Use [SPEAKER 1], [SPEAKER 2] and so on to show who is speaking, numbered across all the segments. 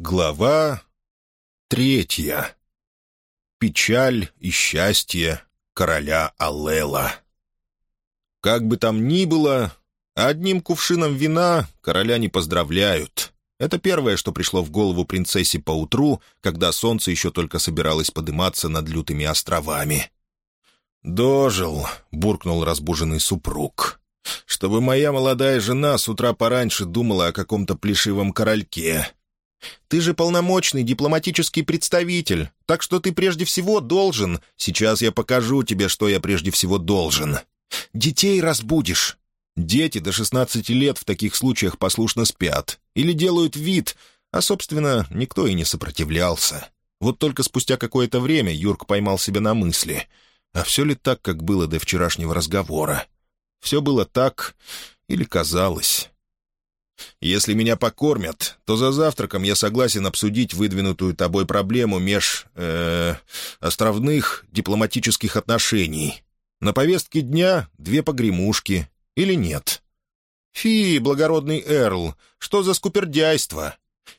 [SPEAKER 1] Глава третья. Печаль и счастье короля Аллела. Как бы там ни было, одним кувшином вина короля не поздравляют. Это первое, что пришло в голову принцессе поутру, когда солнце еще только собиралось подниматься над лютыми островами. «Дожил», — буркнул разбуженный супруг, — «чтобы моя молодая жена с утра пораньше думала о каком-то плешивом корольке». Ты же полномочный дипломатический представитель, так что ты прежде всего должен... Сейчас я покажу тебе, что я прежде всего должен. Детей разбудишь. Дети до 16 лет в таких случаях послушно спят. Или делают вид, а, собственно, никто и не сопротивлялся. Вот только спустя какое-то время Юрк поймал себя на мысли. А все ли так, как было до вчерашнего разговора? Все было так или казалось? Если меня покормят, то за завтраком я согласен обсудить выдвинутую тобой проблему меж... Э, островных дипломатических отношений. На повестке дня две погремушки. Или нет? Фи, благородный Эрл, что за скупердяйство?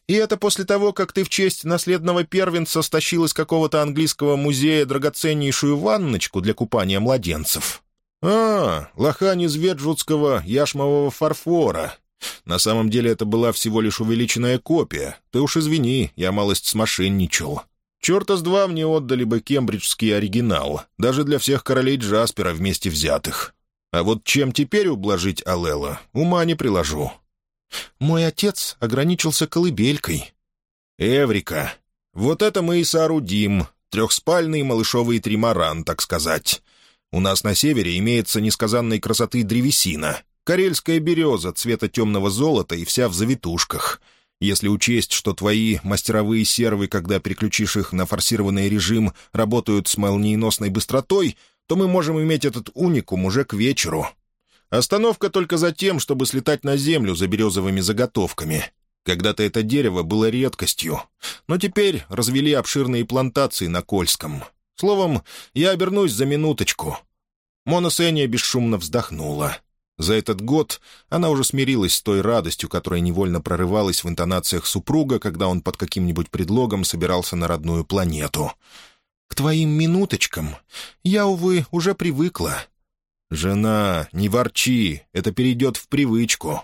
[SPEAKER 1] И это после того, как ты в честь наследного первенца стащил из какого-то английского музея драгоценнейшую ванночку для купания младенцев. А, лохань из веджутского яшмового фарфора. На самом деле это была всего лишь увеличенная копия. Ты уж извини, я малость смошенничал. Черта с два мне отдали бы кембриджский оригинал, даже для всех королей Джаспера вместе взятых. А вот чем теперь ублажить Алела, ума не приложу. Мой отец ограничился колыбелькой. Эврика. Вот это мы и соорудим. Трехспальный малышовый тримаран, так сказать. У нас на севере имеется несказанной красоты древесина. Карельская береза цвета темного золота и вся в завитушках. Если учесть, что твои мастеровые сервы, когда переключишь их на форсированный режим, работают с молниеносной быстротой, то мы можем иметь этот уникум уже к вечеру. Остановка только за тем, чтобы слетать на землю за березовыми заготовками. Когда-то это дерево было редкостью, но теперь развели обширные плантации на Кольском. Словом, я обернусь за минуточку». Мона Сеня бесшумно вздохнула. За этот год она уже смирилась с той радостью, которая невольно прорывалась в интонациях супруга, когда он под каким-нибудь предлогом собирался на родную планету. «К твоим минуточкам я, увы, уже привыкла». «Жена, не ворчи, это перейдет в привычку.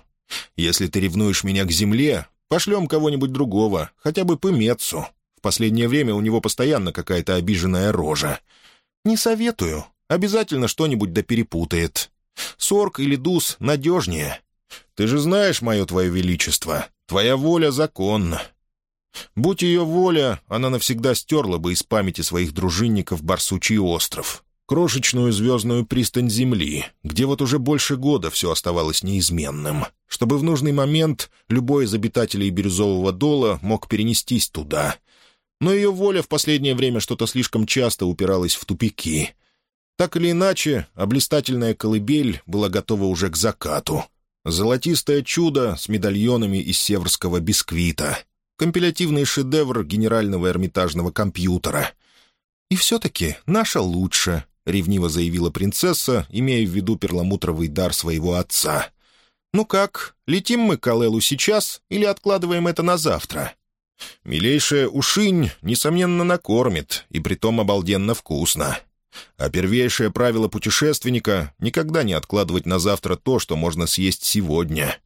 [SPEAKER 1] Если ты ревнуешь меня к земле, пошлем кого-нибудь другого, хотя бы Пымецу. В последнее время у него постоянно какая-то обиженная рожа. Не советую, обязательно что-нибудь да перепутает». Сорг или Дус надежнее. Ты же знаешь мое твое величество. Твоя воля законна. Будь ее воля, она навсегда стерла бы из памяти своих дружинников Барсучий остров, крошечную звездную пристань Земли, где вот уже больше года все оставалось неизменным, чтобы в нужный момент любой из обитателей Бирюзового дола мог перенестись туда. Но ее воля в последнее время что-то слишком часто упиралась в тупики — так или иначе, облистательная колыбель была готова уже к закату. Золотистое чудо с медальонами из северского бисквита. Компилятивный шедевр генерального эрмитажного компьютера. «И все-таки наша лучше», — ревниво заявила принцесса, имея в виду перламутровый дар своего отца. «Ну как, летим мы к Алелу сейчас или откладываем это на завтра?» «Милейшая ушинь, несомненно, накормит, и притом обалденно вкусно. А первейшее правило путешественника — никогда не откладывать на завтра то, что можно съесть сегодня.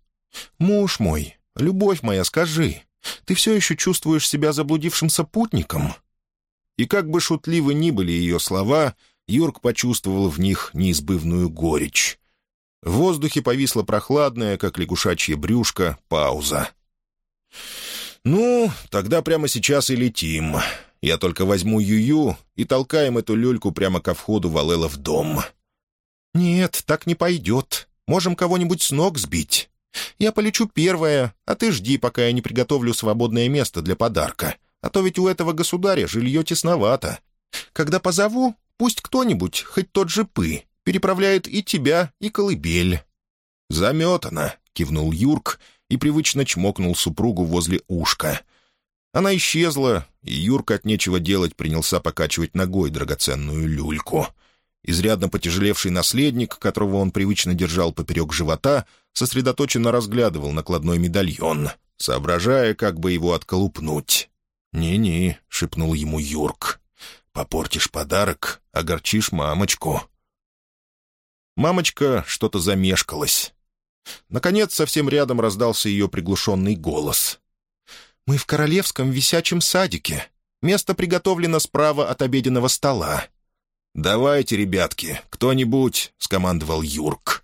[SPEAKER 1] «Муж мой, любовь моя, скажи, ты все еще чувствуешь себя заблудившимся путником?» И как бы шутливы ни были ее слова, Юрк почувствовал в них неизбывную горечь. В воздухе повисла прохладная, как лягушачье брюшко, пауза. «Ну, тогда прямо сейчас и летим. Я только возьму Юю и толкаем эту люльку прямо ко входу Валела в дом». «Нет, так не пойдет. Можем кого-нибудь с ног сбить. Я полечу первая, а ты жди, пока я не приготовлю свободное место для подарка. А то ведь у этого государя жилье тесновато. Когда позову, пусть кто-нибудь, хоть тот же Пы, переправляет и тебя, и колыбель». «Заметано», — кивнул Юрк и привычно чмокнул супругу возле ушка — она исчезла, и Юрка от нечего делать принялся покачивать ногой драгоценную люльку. Изрядно потяжелевший наследник, которого он привычно держал поперек живота, сосредоточенно разглядывал накладной медальон. соображая, как бы его отколупнуть. «Не-не», — шепнул ему Юрк. «Попортишь подарок, огорчишь мамочку». Мамочка что-то замешкалась. Наконец, совсем рядом раздался ее приглушенный голос. «Мы в королевском висячем садике. Место приготовлено справа от обеденного стола». «Давайте, ребятки, кто-нибудь», — скомандовал Юрк.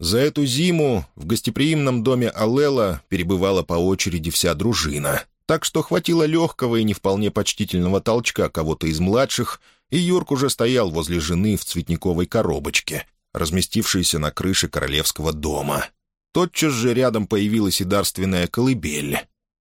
[SPEAKER 1] За эту зиму в гостеприимном доме Алела перебывала по очереди вся дружина, так что хватило легкого и не вполне почтительного толчка кого-то из младших, и Юрк уже стоял возле жены в цветниковой коробочке, разместившейся на крыше королевского дома. Тотчас же рядом появилась и дарственная колыбель.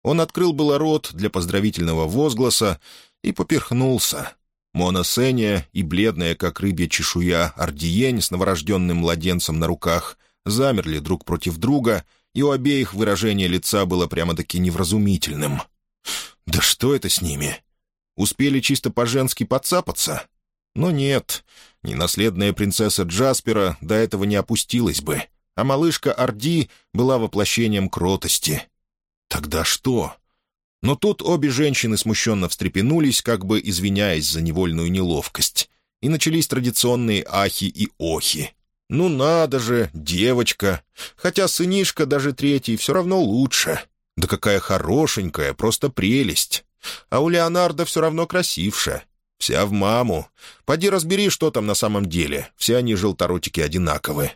[SPEAKER 1] Он открыл было рот для поздравительного возгласа и поперхнулся. Мона Сеня и бледная, как рыбья чешуя, Ардиень с новорожденным младенцем на руках замерли друг против друга, и у обеих выражение лица было прямо-таки невразумительным. «Да что это с ними? Успели чисто по-женски подцапаться?» Но нет, ненаследная принцесса Джаспера до этого не опустилась бы, а малышка Орди была воплощением кротости. Тогда что? Но тут обе женщины смущенно встрепенулись, как бы извиняясь за невольную неловкость, и начались традиционные ахи и охи. «Ну надо же, девочка! Хотя сынишка, даже третий, все равно лучше. Да какая хорошенькая, просто прелесть! А у Леонардо все равно красивше. Вся в маму. Поди разбери, что там на самом деле. Все они желторотики одинаковы.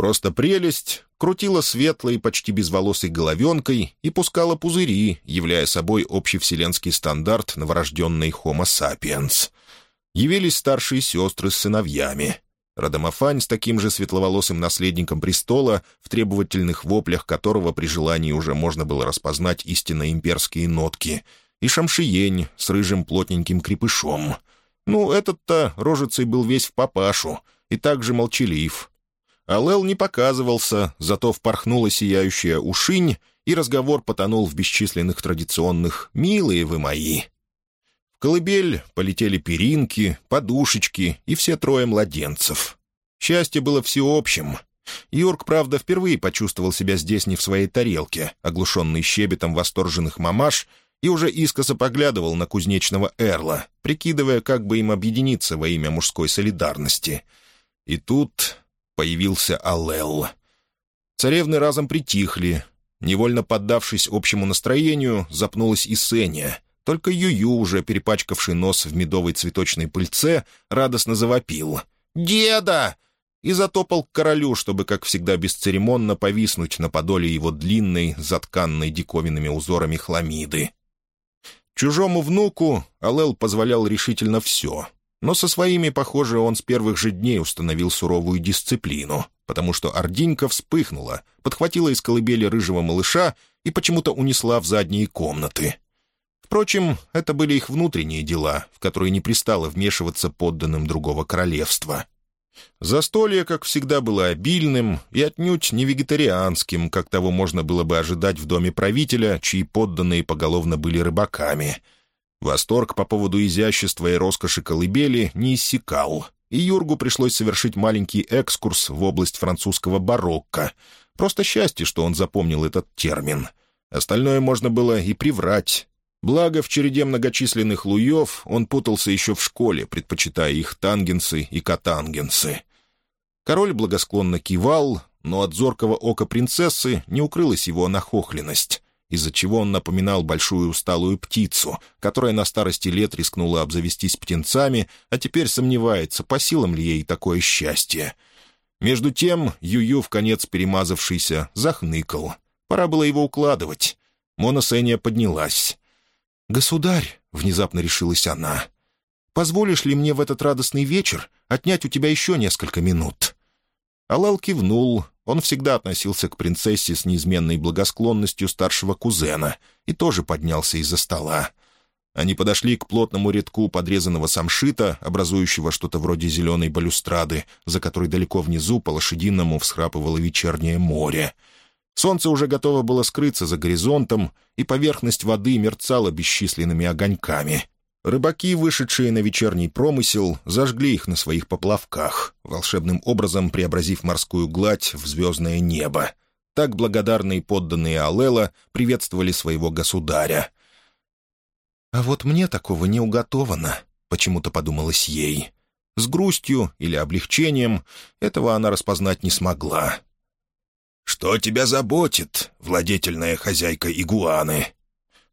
[SPEAKER 1] Просто прелесть крутила светлой, почти безволосой головенкой и пускала пузыри, являя собой общевселенский стандарт новорожденной Homo sapiens. Явились старшие сестры с сыновьями. Радамафань с таким же светловолосым наследником престола, в требовательных воплях которого при желании уже можно было распознать истинно имперские нотки, и Шамшиень с рыжим плотненьким крепышом. Ну, этот-то рожицей был весь в папашу и также молчалив, Алел не показывался, зато впорхнула сияющая ушинь, и разговор потонул в бесчисленных традиционных «милые вы мои». В колыбель полетели перинки, подушечки и все трое младенцев. Счастье было всеобщим. Юрк, правда, впервые почувствовал себя здесь не в своей тарелке, оглушенный щебетом восторженных мамаш, и уже искоса поглядывал на кузнечного Эрла, прикидывая, как бы им объединиться во имя мужской солидарности. И тут появился Алел. Царевны разом притихли. Невольно поддавшись общему настроению, запнулась и Сеня. Только Юю, уже перепачкавший нос в медовой цветочной пыльце, радостно завопил. «Деда!» и затопал к королю, чтобы, как всегда, бесцеремонно повиснуть на подоле его длинной, затканной диковинными узорами хламиды. Чужому внуку Алел позволял решительно все — но со своими, похоже, он с первых же дней установил суровую дисциплину, потому что Ординька вспыхнула, подхватила из колыбели рыжего малыша и почему-то унесла в задние комнаты. Впрочем, это были их внутренние дела, в которые не пристало вмешиваться подданным другого королевства. Застолье, как всегда, было обильным и отнюдь не вегетарианским, как того можно было бы ожидать в доме правителя, чьи подданные поголовно были рыбаками — Восторг по поводу изящества и роскоши колыбели не иссякал, и Юргу пришлось совершить маленький экскурс в область французского барокко. Просто счастье, что он запомнил этот термин. Остальное можно было и приврать. Благо, в череде многочисленных луев он путался еще в школе, предпочитая их тангенсы и катангенсы. Король благосклонно кивал, но от зоркого ока принцессы не укрылась его нахохленность из-за чего он напоминал большую усталую птицу, которая на старости лет рискнула обзавестись птенцами, а теперь сомневается, по силам ли ей такое счастье. Между тем Юю, в конец перемазавшийся, захныкал. Пора было его укладывать. Мона Сеня поднялась. «Государь», — внезапно решилась она, — «позволишь ли мне в этот радостный вечер отнять у тебя еще несколько минут?» Алал кивнул, он всегда относился к принцессе с неизменной благосклонностью старшего кузена и тоже поднялся из-за стола. Они подошли к плотному рядку подрезанного самшита, образующего что-то вроде зеленой балюстрады, за которой далеко внизу по-лошадиному всхрапывало вечернее море. Солнце уже готово было скрыться за горизонтом, и поверхность воды мерцала бесчисленными огоньками. Рыбаки, вышедшие на вечерний промысел, зажгли их на своих поплавках, волшебным образом преобразив морскую гладь в звездное небо. Так благодарные подданные Алела приветствовали своего государя. «А вот мне такого не уготовано», — почему-то подумалось ей. С грустью или облегчением этого она распознать не смогла. «Что тебя заботит, владетельная хозяйка игуаны?»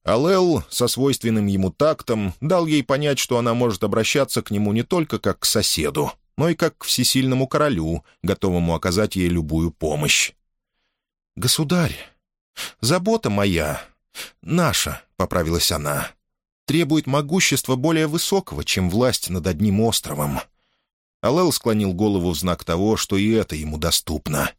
[SPEAKER 1] Алел со свойственным ему тактом дал ей понять, что она может обращаться к нему не только как к соседу, но и как к всесильному королю, готовому оказать ей любую помощь. «Государь, забота моя, наша», — поправилась она, — «требует могущества более высокого, чем власть над одним островом». Алел склонил голову в знак того, что и это ему доступно —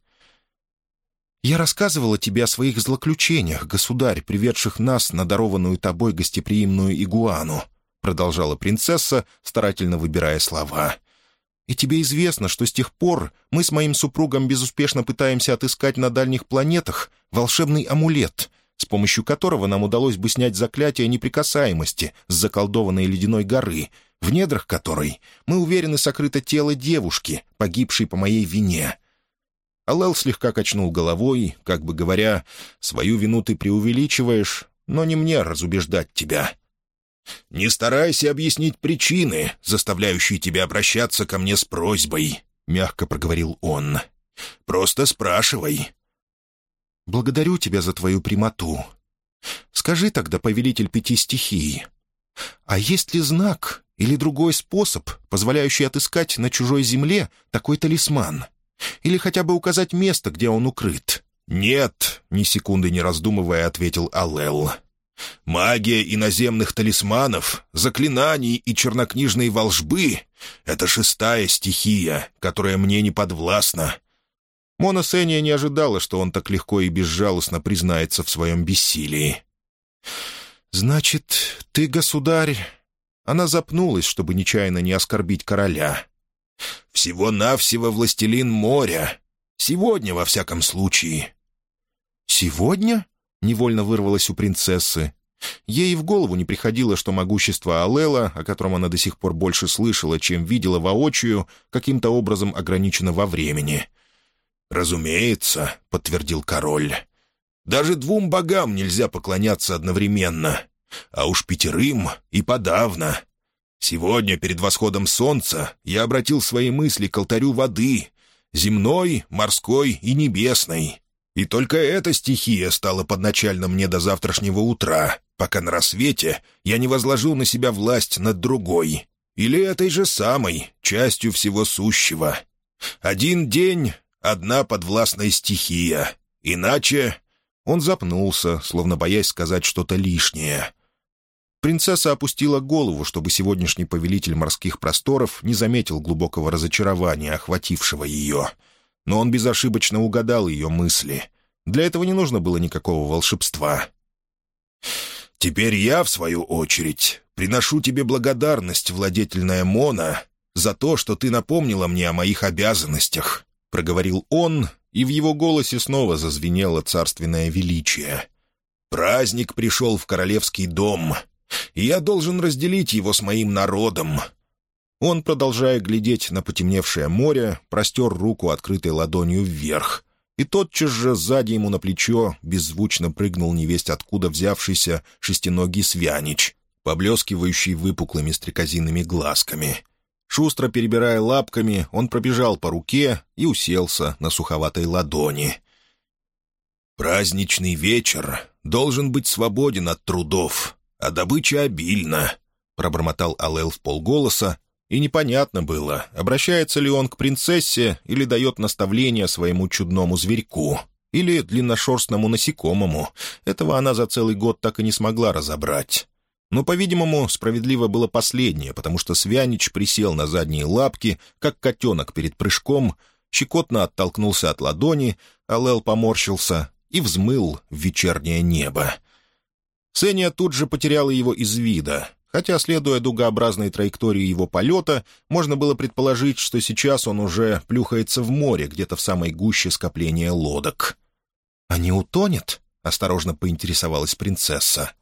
[SPEAKER 1] «Я рассказывала тебе о своих злоключениях, государь, приведших нас на дарованную тобой гостеприимную игуану», продолжала принцесса, старательно выбирая слова. «И тебе известно, что с тех пор мы с моим супругом безуспешно пытаемся отыскать на дальних планетах волшебный амулет, с помощью которого нам удалось бы снять заклятие неприкасаемости с заколдованной ледяной горы, в недрах которой, мы уверены, сокрыто тело девушки, погибшей по моей вине». Алел слегка качнул головой, как бы говоря, «Свою вину ты преувеличиваешь, но не мне разубеждать тебя». «Не старайся объяснить причины, заставляющие тебя обращаться ко мне с просьбой», — мягко проговорил он. «Просто спрашивай». «Благодарю тебя за твою прямоту. Скажи тогда, повелитель пяти стихий, а есть ли знак или другой способ, позволяющий отыскать на чужой земле такой талисман?» Или хотя бы указать место, где он укрыт?» «Нет», — ни секунды не раздумывая, ответил Алел. «Магия иноземных талисманов, заклинаний и чернокнижной волжбы — это шестая стихия, которая мне не подвластна». Мона Сения не ожидала, что он так легко и безжалостно признается в своем бессилии. «Значит, ты, государь...» Она запнулась, чтобы нечаянно не оскорбить короля. Всего-навсего властелин моря. Сегодня, во всяком случае». «Сегодня?» — невольно вырвалось у принцессы. Ей в голову не приходило, что могущество Алела, о котором она до сих пор больше слышала, чем видела воочию, каким-то образом ограничено во времени. «Разумеется», — подтвердил король. «Даже двум богам нельзя поклоняться одновременно, а уж пятерым и подавно. Сегодня, перед восходом солнца, я обратил свои мысли к алтарю воды, земной, морской и небесной. И только эта стихия стала подначальна мне до завтрашнего утра, пока на рассвете я не возложил на себя власть над другой, или этой же самой, частью всего сущего. Один день — одна подвластная стихия, иначе... Он запнулся, словно боясь сказать что-то лишнее. Принцесса опустила голову, чтобы сегодняшний повелитель морских просторов не заметил глубокого разочарования, охватившего ее. Но он безошибочно угадал ее мысли. Для этого не нужно было никакого волшебства. «Теперь я, в свою очередь, приношу тебе благодарность, владетельная Мона, за то, что ты напомнила мне о моих обязанностях», — проговорил он, и в его голосе снова зазвенело царственное величие. «Праздник пришел в королевский дом, и я должен разделить его с моим народом». Он, продолжая глядеть на потемневшее море, простер руку открытой ладонью вверх, и тотчас же сзади ему на плечо беззвучно прыгнул невесть откуда взявшийся шестиногий свянич, поблескивающий выпуклыми стрекозиными глазками. Шустро перебирая лапками, он пробежал по руке и уселся на суховатой ладони. «Праздничный вечер должен быть свободен от трудов», а добыча обильна», — пробормотал Алел в полголоса, и непонятно было, обращается ли он к принцессе или дает наставление своему чудному зверьку, или длинношерстному насекомому. Этого она за целый год так и не смогла разобрать. Но, по-видимому, справедливо было последнее, потому что Свянич присел на задние лапки, как котенок перед прыжком, щекотно оттолкнулся от ладони, Алел поморщился и взмыл в вечернее небо. Сеня тут же потеряла его из вида, хотя, следуя дугообразной траектории его полета, можно было предположить, что сейчас он уже плюхается в море, где-то в самой гуще скопления лодок. «А не утонет?» — осторожно поинтересовалась принцесса.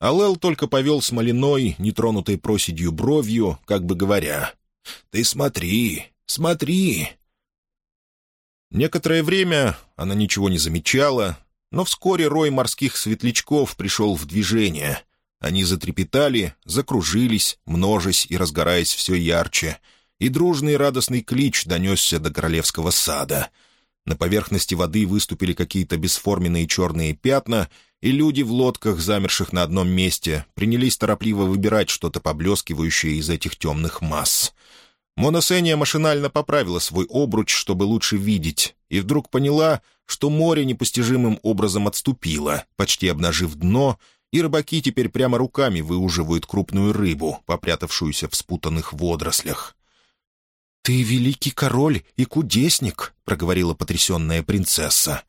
[SPEAKER 1] Алел только повел смоляной, нетронутой проседью бровью, как бы говоря, «Ты смотри, смотри!» Некоторое время она ничего не замечала, но вскоре рой морских светлячков пришел в движение. Они затрепетали, закружились, множась и разгораясь все ярче, и дружный радостный клич донесся до королевского сада. На поверхности воды выступили какие-то бесформенные черные пятна, и люди в лодках, замерших на одном месте, принялись торопливо выбирать что-то поблескивающее из этих темных масс. Моносения машинально поправила свой обруч, чтобы лучше видеть, и вдруг поняла, что море непостижимым образом отступило, почти обнажив дно, и рыбаки теперь прямо руками выуживают крупную рыбу, попрятавшуюся в спутанных водорослях. «Ты великий король и кудесник», — проговорила потрясенная принцесса.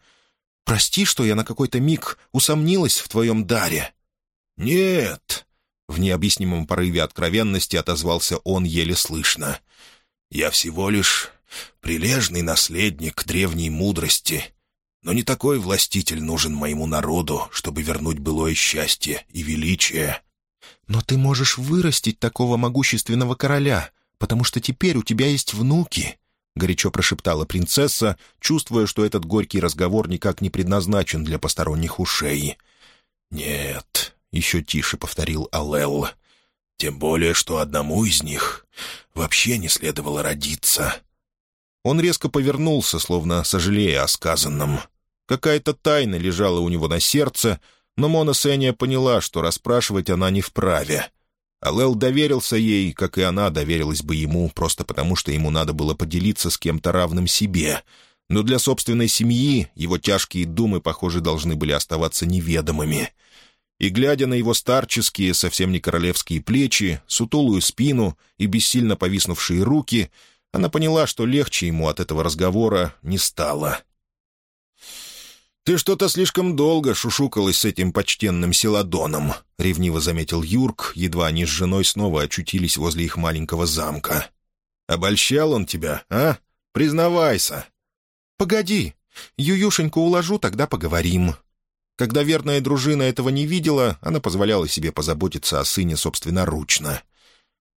[SPEAKER 1] «Прости, что я на какой-то миг усомнилась в твоем даре». «Нет», — в необъяснимом порыве откровенности отозвался он еле слышно. «Я всего лишь прилежный наследник древней мудрости, но не такой властитель нужен моему народу, чтобы вернуть былое счастье и величие».
[SPEAKER 2] «Но ты можешь вырастить такого могущественного короля, потому что теперь у тебя есть внуки», — горячо прошептала принцесса, чувствуя, что этот горький разговор никак не предназначен для посторонних ушей.
[SPEAKER 1] «Нет», — еще тише повторил Алел, — «тем более, что одному из них вообще не следовало родиться». Он резко повернулся, словно сожалея о сказанном. Какая-то тайна лежала у него на сердце, но Мона Сеня поняла, что расспрашивать она не вправе. Алел доверился ей, как и она доверилась бы ему, просто потому что ему надо было поделиться с кем-то равным себе. Но для собственной семьи его тяжкие думы, похоже, должны были оставаться неведомыми. И, глядя на его старческие, совсем не королевские плечи, сутулую спину и бессильно повиснувшие руки, она поняла, что легче ему от этого разговора не стало. «Ты что-то слишком долго шушукалась с этим почтенным Селадоном», — ревниво заметил Юрк, едва они с женой снова очутились возле их маленького замка. «Обольщал он тебя, а? Признавайся».
[SPEAKER 2] «Погоди, Ююшеньку уложу, тогда поговорим».
[SPEAKER 1] Когда верная дружина этого не видела, она позволяла себе позаботиться о сыне собственноручно.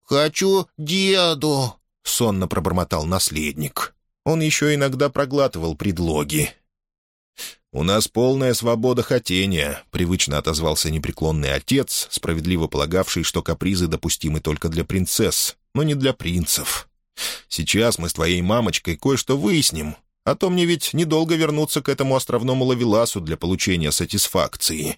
[SPEAKER 3] «Хочу деду», —
[SPEAKER 1] сонно пробормотал наследник. Он еще иногда проглатывал предлоги. «У нас полная свобода хотения», — привычно отозвался непреклонный отец, справедливо полагавший, что капризы допустимы только для принцесс, но не для принцев. «Сейчас мы с твоей мамочкой кое-что выясним, а то мне ведь недолго вернуться к этому островному лавеласу для получения сатисфакции».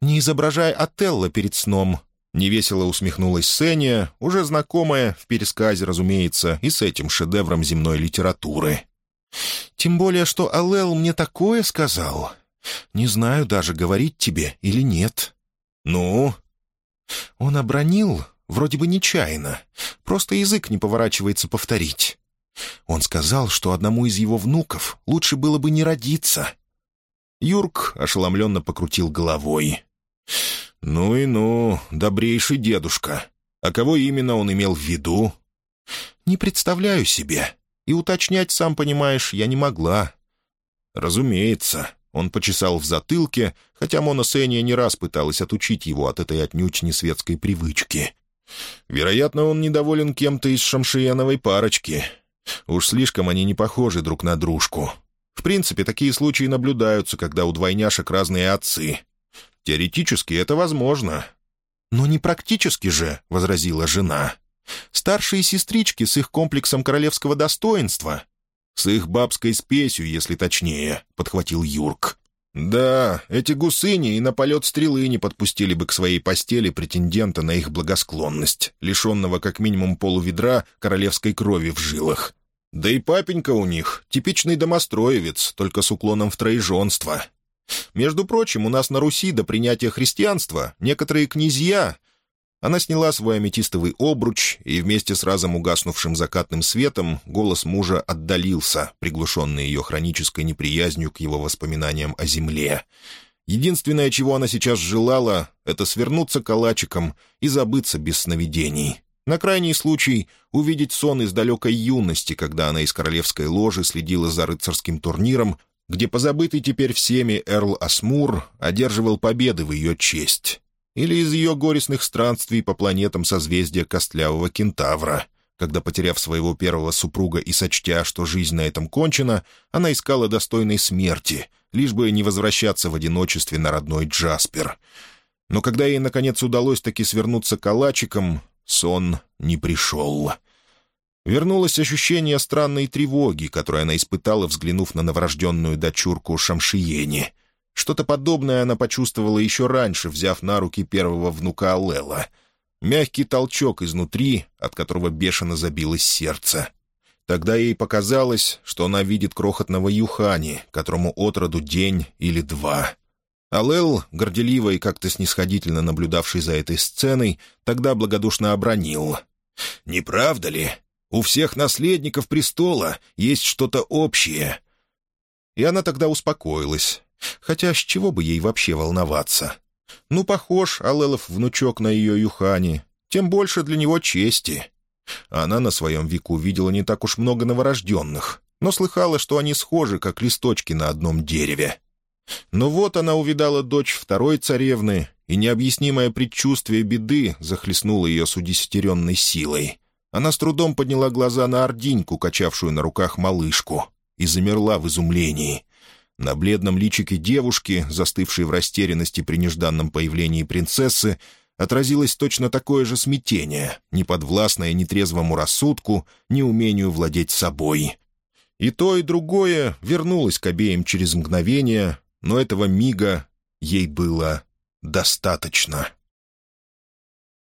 [SPEAKER 2] «Не изображай Отелло перед сном», Невесело усмехнулась Сеня, уже знакомая, в пересказе, разумеется, и с этим шедевром земной литературы. «Тем более, что Алел мне такое сказал. Не знаю даже, говорить тебе или нет».
[SPEAKER 1] «Ну?»
[SPEAKER 2] Он обронил, вроде бы нечаянно, просто язык не поворачивается повторить. Он сказал, что одному из его внуков лучше было бы не родиться.
[SPEAKER 1] Юрк ошеломленно покрутил головой. «Ну и ну, добрейший дедушка. А кого именно он имел в виду?»
[SPEAKER 2] «Не представляю себе. И уточнять, сам понимаешь, я не могла».
[SPEAKER 1] «Разумеется». Он почесал в затылке, хотя Мона Сения не раз пыталась отучить его от этой отнюдь не светской привычки. Вероятно, он недоволен кем-то из шамшияновой парочки. Уж слишком они не похожи друг на дружку. В принципе, такие случаи наблюдаются, когда у двойняшек разные отцы. Теоретически это возможно.
[SPEAKER 2] «Но не практически же», — возразила жена. «Старшие сестрички с их комплексом королевского достоинства».
[SPEAKER 1] «С их бабской спесью, если точнее», — подхватил Юрк. «Да, эти гусыни и на полет стрелы не подпустили бы к своей постели претендента на их благосклонность, лишенного как минимум полуведра королевской крови в жилах. Да и папенька у них — типичный домостроевец, только с уклоном в троеженство. Между прочим, у нас на Руси до принятия христианства некоторые князья... Она сняла свой аметистовый обруч, и вместе с разом угаснувшим закатным светом голос мужа отдалился, приглушенный ее хронической неприязнью к его воспоминаниям о земле. Единственное, чего она сейчас желала, это свернуться калачиком и забыться без сновидений. На крайний случай увидеть сон из далекой юности, когда она из королевской ложи следила за рыцарским турниром, где позабытый теперь всеми Эрл Асмур одерживал победы в ее честь, или из ее горестных странствий по планетам созвездия Костлявого Кентавра,
[SPEAKER 2] когда, потеряв своего первого супруга и сочтя, что жизнь на этом кончена, она искала достойной смерти, лишь бы не возвращаться в одиночестве на родной Джаспер. Но когда ей, наконец, удалось таки свернуться калачиком, сон не пришел. Вернулось ощущение странной тревоги, которое она испытала, взглянув на новорожденную дочурку Шамшиени. Что-то подобное она почувствовала еще раньше, взяв на руки первого внука Алела — Мягкий толчок изнутри, от которого бешено забилось сердце. Тогда ей показалось, что она видит крохотного Юхани, которому отроду день или два. Алел, горделиво и как-то снисходительно наблюдавший за этой сценой, тогда благодушно обронил. «Не правда ли? У всех наследников престола есть что-то общее». И она тогда успокоилась. Хотя с чего бы ей вообще волноваться? Ну, похож Алелов внучок на ее Юхани, тем больше для него чести. Она на своем веку видела не так уж много новорожденных, но слыхала, что они схожи, как листочки на одном дереве. Но вот она увидала дочь второй царевны, и необъяснимое предчувствие беды захлестнуло ее с удесятеренной силой. Она с трудом подняла глаза на ординьку, качавшую на руках малышку, и замерла в изумлении. На бледном личике девушки, застывшей в растерянности при нежданном появлении принцессы, отразилось точно такое же смятение, неподвластное ни трезвому рассудку, ни умению владеть собой. И то, и другое вернулось к обеим через мгновение, но этого мига ей было достаточно.